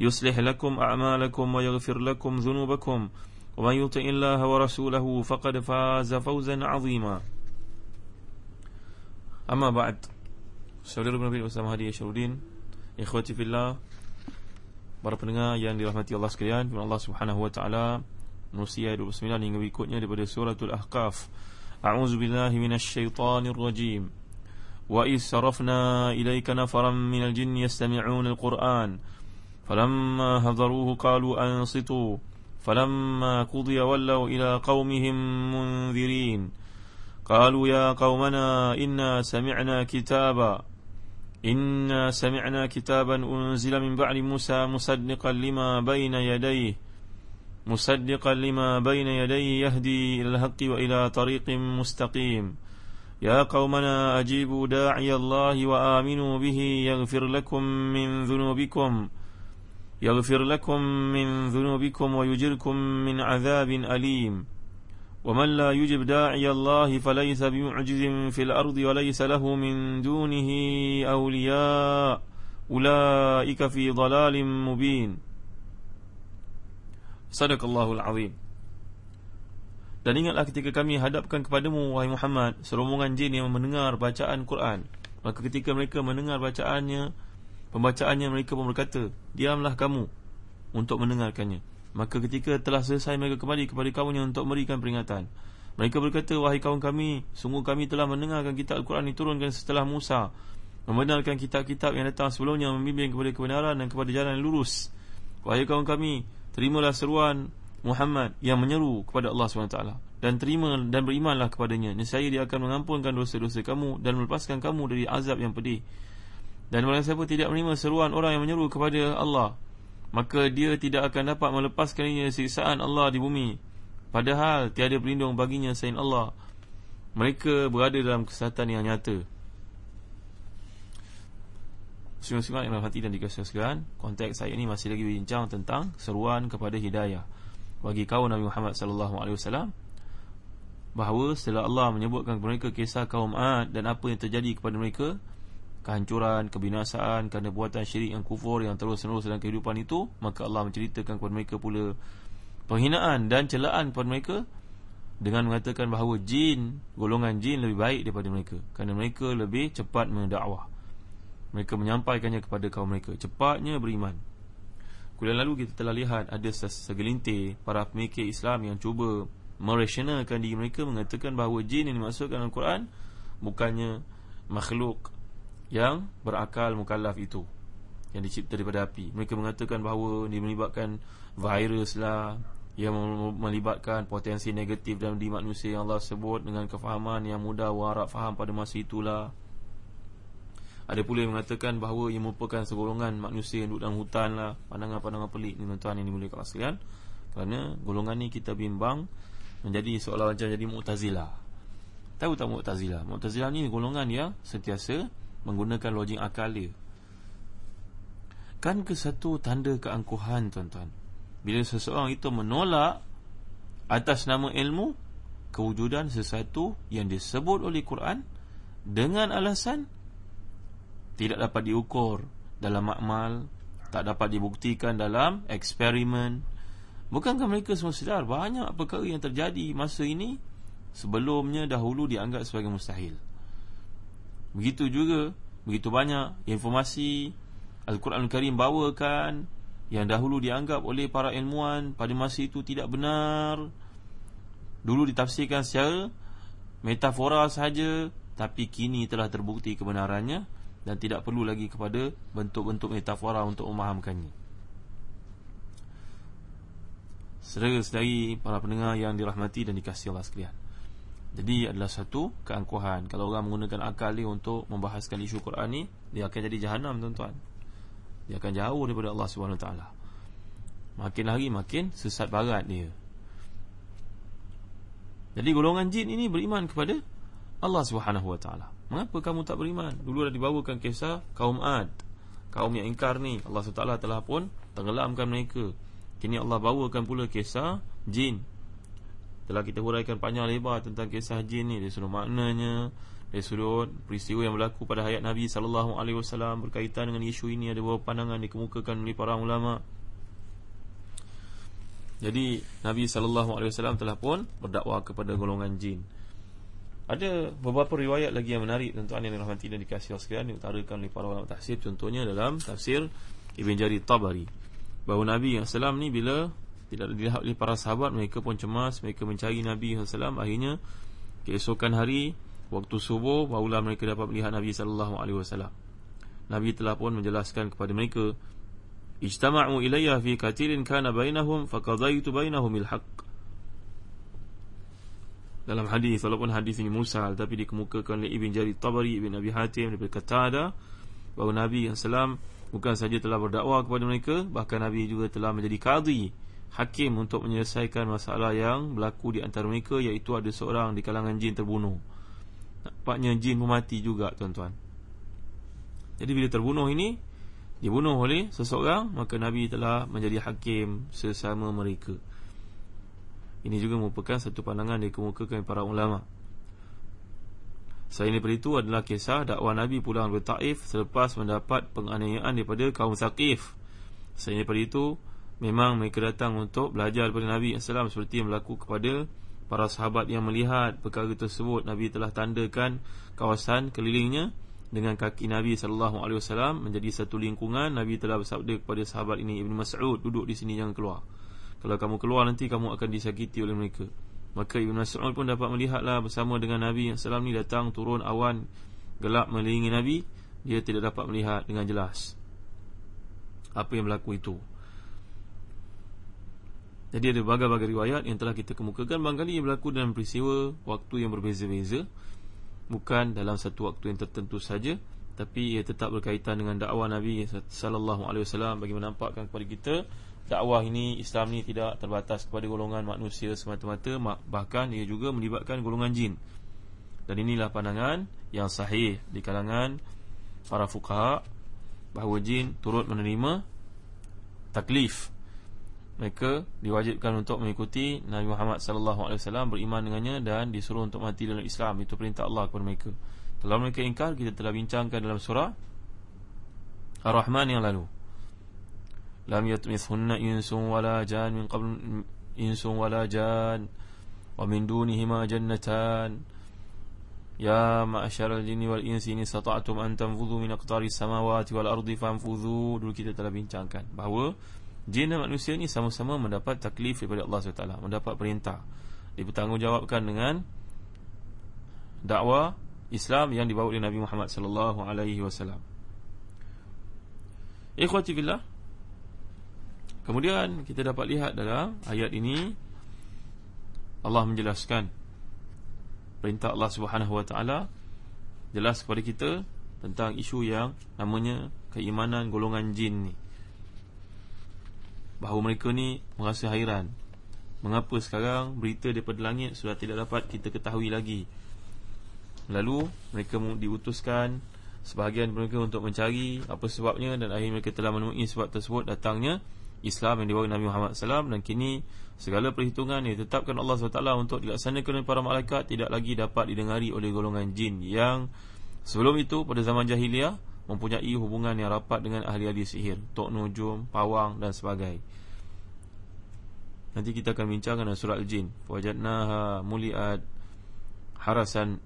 يصلح لكم أعمالكم ويغفر لكم ذنوبكم ومن يطع الله ورسوله فقد فاز فوزا عظيما أما بعد Saudara Nabi bersama Hadi Syarudin Ikhwati fillah Para pendengar yang dirahmati Allah sekalian Allah subhanahu wa ta'ala Nusia 29 hingga berikutnya daripada suratul Ahqaf A'udzu billahi minasyaitonir rajim Wa is sarafna ilayka nafaran minal jinn yastami'una al-Qur'an فلما هذروه قالوا أنصتوا فلما قضي ولوا إلى قومهم منذرين قالوا يا قومنا إنا سمعنا كتابا إنا سمعنا كتابا أنزل من بعد موسى مصدقا لما بين يديه مصدقا لما بين يديه يهدي إلى الحق وإلى طريق مستقيم يا قومنا أجيبوا داعي الله وآمنوا به يغفر لكم من ذنوبكم يغفر لكم من ذنوبكم ويجركم من عذاب أليم ومن لا يجب داعي الله فليس بمعجز في الأرض وليس له من دونه أولياء أولئك في ضلال مبين صدق الله العظيم Dan ingatlah ketika kami hadapkan kepadamu Wahai Muhammad Serombongan jin yang mendengar bacaan Quran Maka ketika mereka mendengar bacaannya Pembacaannya mereka pun berkata Diamlah kamu Untuk mendengarkannya. Maka ketika telah selesai mereka kembali kepada kaumnya Untuk memberikan peringatan. Mereka berkata Wahai kaum kami Sungguh kami telah mendengarkan kitab Al-Quran diturunkan setelah Musa Membenarkan kitab-kitab yang datang sebelumnya Membimbing kepada kebenaran dan kepada jalan yang lurus. Wahai kaum kami Terimalah seruan Muhammad Yang menyeru kepada Allah SWT Dan terima dan berimanlah kepadanya. Nescaya dia akan mengampunkan dosa-dosa kamu Dan melepaskan kamu dari azab yang pedih dan orang siapa tidak menerima seruan orang yang menyeru kepada Allah. Maka dia tidak akan dapat melepaskannya siksaan Allah di bumi. Padahal tiada pelindung baginya selain Allah. Mereka berada dalam kesihatan yang nyata. Semua-semua yang hati dan dikasihkan Konteks saya ini masih lagi bincang tentang Seruan kepada hidayah. Bagi kaum Nabi Muhammad SAW Bahawa setelah Allah menyebutkan kepada mereka Kisah kaum Ad dan apa yang terjadi kepada mereka kehancuran, kebinasaan kerana buatan syirik yang kufur yang terus-menerus dalam kehidupan itu, maka Allah menceritakan kepada mereka pula penghinaan dan celaan kepada mereka dengan mengatakan bahawa jin, golongan jin lebih baik daripada mereka kerana mereka lebih cepat mendakwah. Mereka menyampaikannya kepada kaum mereka, cepatnya beriman. Kuliah lalu kita telah lihat ada segelintir para pemikir Islam yang cuba merasionalkan diri mereka mengatakan bahawa jin yang dimaksudkan dalam Al-Quran bukannya makhluk yang berakal mukallaf itu yang dicipta daripada api. Mereka mengatakan bahawa dia melibatkan virus lah yang melibatkan potensi negatif dalam diri manusia yang Allah sebut dengan kefahaman yang mudah warak faham pada masa itulah. Ada pula yang mengatakan bahawa ia merupakan segolongan manusia yang duduk dalam hutan lah. Pandangan-pandangan pelik ni tuan-tuan yang dimuliakan sekalian. Kerana golongan ni kita bimbang menjadi seolah macam jadi mu'tazilah. Tahu tak mu'tazilah? Mu'tazilah ni golongan yang sentiasa menggunakan logik akal dia. Kan ke satu tanda keangkuhan tuan-tuan? Bila seseorang itu menolak atas nama ilmu kewujudan sesuatu yang disebut oleh Quran dengan alasan tidak dapat diukur dalam makmal tak dapat dibuktikan dalam eksperimen. Bukankah mereka semua sedar banyak perkara yang terjadi masa ini sebelumnya dahulu dianggap sebagai mustahil Begitu juga Begitu banyak informasi Al-Quran Al-Karim bawakan Yang dahulu dianggap oleh para ilmuwan Pada masa itu tidak benar dulu ditafsirkan secara metafora sahaja tapi kini telah terbukti kebenarannya dan tidak perlu lagi kepada bentuk-bentuk metafora untuk memahamkannya. Saudara-saudari para pendengar yang dirahmati dan dikasihi Allah sekalian. Jadi adalah satu keangkuhan. Kalau orang menggunakan akal dia untuk membahaskan isu Quran ni Dia akan jadi jahanam tuan-tuan. Dia akan jauh daripada Allah SWT Makin hari makin sesat barat dia. Jadi golongan jin ini beriman kepada Allah SWT Mengapa kamu tak beriman? Dulu dah dibawakan kisah kaum Ad. Kaum yang ingkar ni Allah SWT telah pun tenggelamkan mereka. Kini Allah bawakan pula kisah jin Telah kita huraikan panjang lebar tentang kisah jin ni. Dari sudut maknanya Dari sudut peristiwa yang berlaku pada hayat Nabi SAW Berkaitan dengan isu ini. Ada beberapa pandangan dikemukakan oleh para ulama. Jadi Nabi SAW telah pun berdakwah kepada golongan jin. Ada beberapa riwayat lagi yang menarik Tuan-tuan yang dirahmati dan dikasih sekalian Diutarakan oleh para ulama tafsir Contohnya dalam tafsir Ibn Jari Tabari. Bahawa Nabi SAW ni bila tidak dilihat oleh para sahabat Mereka pun cemas Mereka mencari Nabi SAW Akhirnya Keesokan hari Waktu subuh Barulah mereka dapat melihat Nabi SAW Nabi telah pun menjelaskan kepada mereka Ijtama'u ilayya fi katilin kana bainahum Faqadaitu bainahum ilhaq Dalam hadis Walaupun hadis ini Musa Tapi dikemukakan oleh Ibn Jari Tabari Ibn Abi Hatim Daripada Qatada Bahawa Nabi SAW Bukan saja telah berdakwah kepada mereka Bahkan Nabi juga telah menjadi qadhi hakim untuk menyelesaikan masalah yang berlaku di antara mereka iaitu ada seorang di kalangan jin terbunuh. Nampaknya jin pun mati juga tuan-tuan. Jadi bila terbunuh ini dibunuh oleh seseorang maka Nabi telah menjadi hakim sesama mereka. Ini juga merupakan satu pandangan dikemukakan para ulama. Selain daripada itu adalah kisah dakwah Nabi pulang dari Taif selepas mendapat penganiayaan daripada kaum Saqif. Selain daripada itu Memang mereka datang untuk belajar daripada Nabi SAW Seperti yang berlaku kepada para sahabat yang melihat perkara tersebut. Nabi telah tandakan kawasan kelilingnya Dengan kaki Nabi SAW menjadi satu lingkungan. Nabi telah bersabda kepada sahabat ini Ibn Mas'ud duduk di sini jangan keluar. Kalau kamu keluar nanti kamu akan disakiti oleh mereka. Maka Ibn Mas'ud pun dapat melihatlah bersama dengan Nabi SAW ni datang turun awan gelap melilingi Nabi. Dia tidak dapat melihat dengan jelas Apa yang berlaku itu jadi ada berbagai-bagai riwayat yang telah kita kemukakan. Barangkali ia berlaku dalam peristiwa Waktu yang berbeza-beza. Bukan dalam satu waktu yang tertentu saja. Tapi ia tetap berkaitan dengan dakwah Nabi Wasallam. Bagi menampakkan kepada kita Dakwah ini, Islam ini tidak terbatas kepada golongan manusia semata-mata. Bahkan ia juga melibatkan golongan jin. Dan inilah pandangan yang sahih Di kalangan para fukaha Bahawa jin turut menerima Taklif mereka diwajibkan untuk mengikuti Nabi Muhammad sallallahu alaihi wasallam beriman dengannya dan disuruh untuk mati dalam Islam itu perintah Allah kepada mereka. Kalau mereka ingkar kita telah bincangkan dalam surah Ar-Rahman yang lalu. Lam yatmithunna insun wala jan min qabl insun wala jan wa min dunihima jannatan Ya ma'asyaral jinni wal insi in istata'tum an tanfudhu min aqtaris samawati wal ardi fanfudhu dulu kita telah bincangkan bahawa Jin dan manusia ni sama-sama mendapat taklif daripada Allah SWT Mendapat perintah Dipertanggungjawabkan dengan Dakwah Islam yang dibawa oleh Nabi Muhammad sallallahu alaihi wasallam. Ikhwati billah. Kemudian kita dapat lihat dalam ayat ini Allah menjelaskan perintah Allah Subhanahu wa taala jelas kepada kita tentang isu yang namanya keimanan golongan jin ni bahawa mereka ni merasa hairan. Mengapa sekarang berita daripada langit sudah tidak dapat kita ketahui lagi? Lalu mereka diutuskan sebahagian mereka untuk mencari apa sebabnya Dan akhirnya mereka telah menemui sebab tersebut datangnya Islam yang dibawa Nabi Muhammad SAW Dan kini segala perhitungan yang ditetapkan Allah SWT untuk dilaksanakan oleh para malaikat Tidak lagi dapat didengari oleh golongan jin Yang sebelum itu pada zaman jahiliah mempunyai hubungan yang rapat dengan ahli-ahli sihir Tok Nujum, Pawang dan sebagainya Nanti kita akan bincangkan dalam surah Al-Jin. Wajadnaha muli'at harasan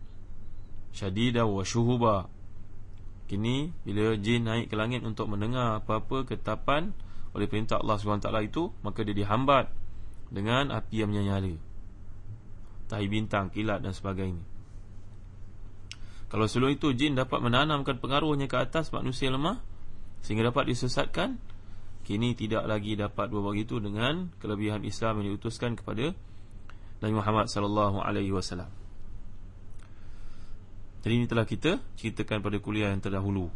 syadida wa syuhuba. Kini bila jin naik ke langit untuk mendengar apa-apa ketapan oleh perintah Allah SWT itu Maka dia dihambat dengan api yang menyala. Tahi bintang, kilat dan sebagainya. Kalau sebelum itu jin dapat menanamkan pengaruhnya ke atas manusia lemah sehingga dapat disesatkan, kini tidak lagi dapat buat begitu dengan kelebihan Islam yang diutuskan kepada Nabi Muhammad sallallahu alaihi wasallam. Jadi ini telah kita ceritakan pada kuliah yang terdahulu.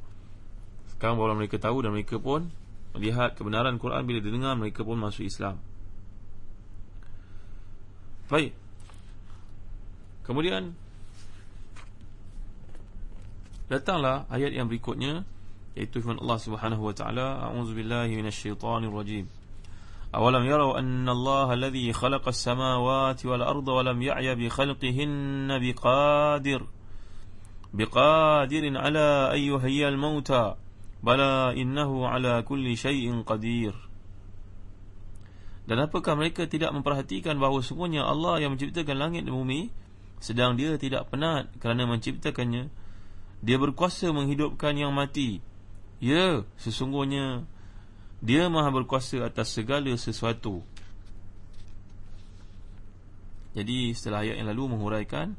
Sekarang baru mereka tahu dan mereka pun melihat kebenaran Quran bila didengar mereka pun masuk Islam. Baik. Kemudian datanglah ayat yang berikutnya iaitu firman Allah Subhanahu wa taala a'udzubillahi minasyaitonir rajim. Awalam yarau anna Allah alladhi khalaqa as-samawati wal arda wa lam ya'ya bi khalqihinna biqadir biqadirin ala an yuhyiya al-mauta bala innahu ala kulli shay'in qadir. Dan apakah mereka tidak memperhatikan bahawa sungguhnya Allah yang menciptakan langit dan bumi sedang dia tidak penat kerana menciptakannya dia berkuasa menghidupkan yang mati ya sesungguhnya dia maha berkuasa atas segala sesuatu jadi setelah ayat yang lalu menguraikan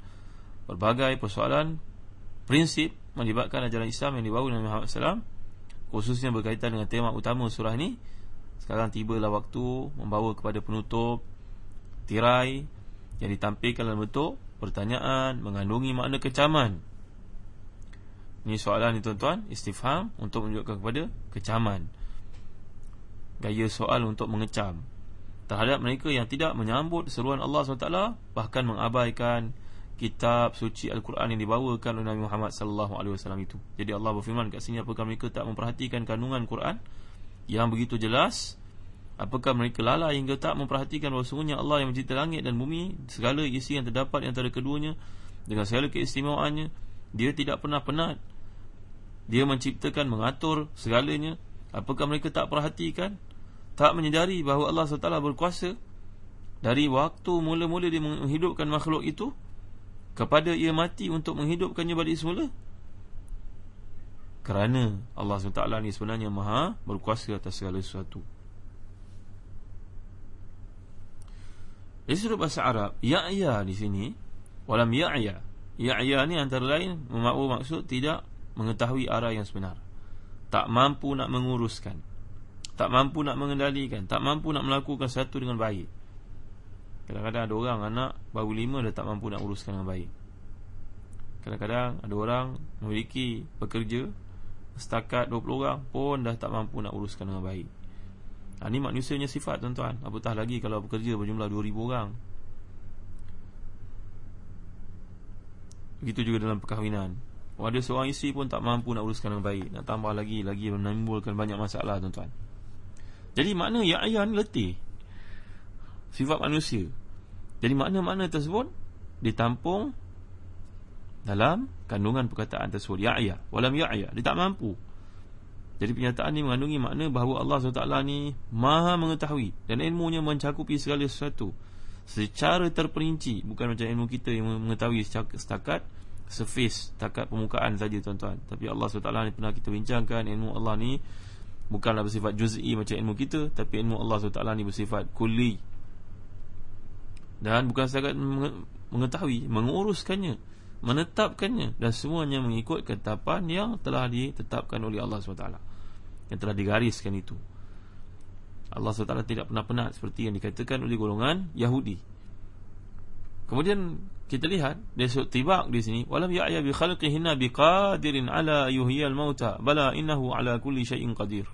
berbagai persoalan prinsip melibatkan ajaran Islam yang dibawa Nabi Muhammad SAW khususnya berkaitan dengan tema utama surah ini sekarang tibalah waktu membawa kepada penutup tirai yang ditampilkan dalam bentuk pertanyaan mengandungi makna kecaman. Ini soalan ni tuan-tuan, istifham untuk menunjukkan kepada kecaman. Gaya soal untuk mengecam terhadap mereka yang tidak menyambut seruan Allah SWT bahkan mengabaikan kitab suci Al-Quran yang dibawakan oleh Nabi Muhammad wasallam itu. Jadi Allah berfirman kat sini apakah mereka tak memperhatikan kandungan Quran yang begitu jelas Apakah mereka lalai hingga tak memperhatikan bahawa sungguhnya Allah yang mencipta langit dan bumi Segala isi yang terdapat antara keduanya Dengan segala keistimewaannya Dia tidak pernah penat Dia menciptakan, mengatur segalanya. Apakah mereka tak perhatikan? Tak menyedari bahawa Allah SWT berkuasa. Dari waktu mula-mula dia menghidupkan makhluk itu Kepada ia mati untuk menghidupkannya balik semula. Kerana Allah SWT ni sebenarnya maha berkuasa atas segala sesuatu. Dari sudut bahasa Arab Ya'ya di sini Walam ya'ya. Ya'ya ni antara lain Memakwa maksud tidak mengetahui arah yang sebenar. Tak mampu nak menguruskan. Tak mampu nak mengendalikan. Tak mampu nak melakukan satu dengan baik. Kadang-kadang ada orang anak Baru lima dah tak mampu nak uruskan dengan baik. Kadang-kadang ada orang Memiliki pekerja Setakat 20 orang pun dah tak mampu nak uruskan dengan baik. Ha, Ini manusianya sifat tuan-tuan. Apatah lagi kalau bekerja berjumlah 2,000 orang. Begitu juga dalam perkahwinan Ada seorang isteri pun tak mampu nak uruskan dengan baik. Nak tambah lagi Lagi menimbulkan banyak masalah tuan-tuan. Jadi makna yang ayah ni letih. Sifat manusia. Jadi makna-makna tersebut Ditampung Dalam kandungan perkataan tersebut. Ya'ya Walam ya'ya Dia tak mampu. Jadi pernyataan ini mengandungi makna bahawa Allah SWT ni maha mengetahui dan ilmunya mencakupi segala sesuatu. Secara terperinci. Bukan macam ilmu kita yang mengetahui setakat surface, setakat permukaan saja tuan-tuan. Tapi Allah SWT ni pernah kita bincangkan ilmu Allah ni bukanlah bersifat juz'i macam ilmu kita tapi ilmu Allah SWT ni bersifat kulli. Dan bukan setakat mengetahui, menguruskannya, menetapkannya dan semuanya mengikut ketetapan yang telah ditetapkan oleh Allah SWT yang telah digariskan itu. Allah SWT tidak pernah penat seperti yang dikatakan oleh golongan Yahudi. Kemudian kita lihat dia sebut tibak di sini walam ya'ya bi khalqihinna bi qadirin ala yuhyil mauta bala innahu ala kulli syai'in qadir.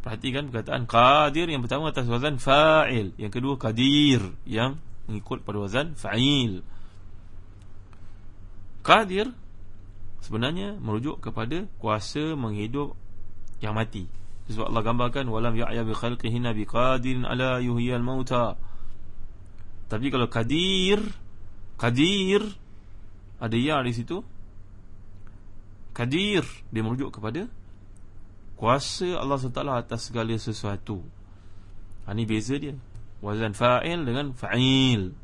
Perhatikan perkataan qadir yang pertama atas wazan fa'il, yang kedua qadir yang mengikut pada wazan fa'il. Qadir sebenarnya merujuk kepada kuasa menghidup yang mati. Sebab Allah gambarkan walam ya'ya bi khalqihi nabi qadirin ala yuhyil mauta. Tapi kalau qadir qadir ada ya di situ. Qadir dia merujuk kepada kuasa Allah SWT atas segala sesuatu. Ha, ini beza dia. Wazan fa'il dengan fa'il.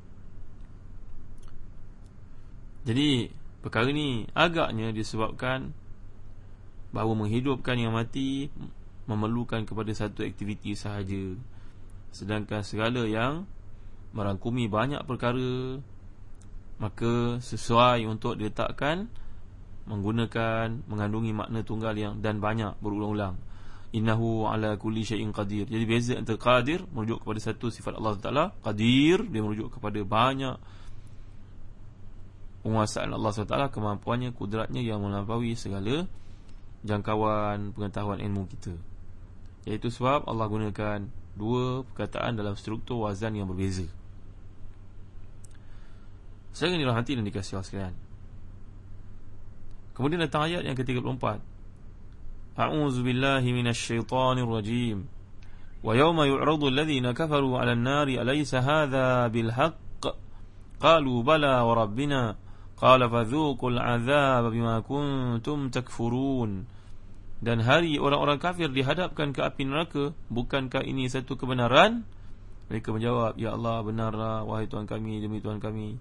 Jadi Perkara ni agaknya disebabkan bahawa menghidupkan yang mati memerlukan kepada satu aktiviti sahaja. Sedangkan segala yang merangkumi banyak perkara maka sesuai untuk diletakkan menggunakan mengandungi makna tunggal yang dan banyak berulang-ulang. Innahu ala kulli syai'in qadir. Jadi beza antara qadir merujuk kepada satu sifat Allah Taala. Qadir dia merujuk kepada banyak penguasaan Allah SWT kemampuannya kudratnya yang melampaui segala jangkauan pengetahuan ilmu kita. Iaitu sebab Allah gunakan dua perkataan dalam struktur wazan yang berbeza saya ingin dirahmati dan dikasih Allah sekalian. Kemudian datang ayat yang ke-34 A'udzu billahi minasy syaithanir rajim. Wa yawma yu'radu alladhina kafaru 'alan nari alaysa hadha bil haqq qalu bala wa rabbina. Qala fadhuqul 'adzaba bima kuntum takfurun. Dan hari orang-orang kafir dihadapkan ke api neraka bukankah ini satu kebenaran? Mereka menjawab ya Allah benarlah wahai tuhan kami demi tuhan kami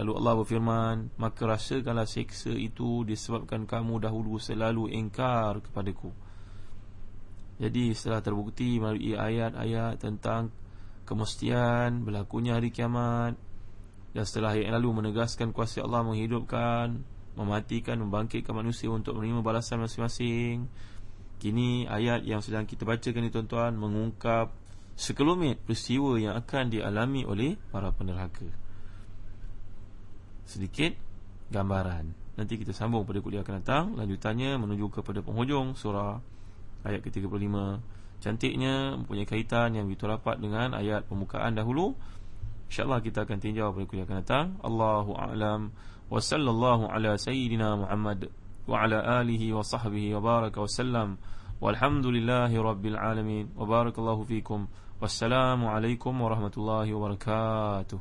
Lalu Allah berfirman Maka rasakanlah seksa itu Disebabkan kamu dahulu selalu engkar kepadaku. Jadi setelah terbukti melalui ayat-ayat Tentang kemestian Berlakunya hari kiamat Dan setelah yang lalu menegaskan Kuasa Allah menghidupkan Mematikan, membangkitkan manusia Untuk menerima balasan masing-masing Kini ayat yang sedang kita bacakan ini tuan-tuan Mengungkap sekelumit peristiwa yang akan dialami oleh para penerhaka sedikit gambaran. Nanti kita sambung pada kuliah akan datang. Lanjutannya menuju kepada penghujung surah ayat ke-35 Cantiknya mempunyai kaitan yang begitu rapat dengan ayat pembukaan dahulu. InsyaAllah kita akan tinjau pada kuliah akan datang. Allahu a'lam. Wa sallallahu ala sayyidina Muhammad Wa ala alihi wa sahbihi wa baraka wa sallam. Walhamdulillahi rabbil alamin. Wa barakallahu fikum. Wassalamualaikum warahmatullahi wabarakatuh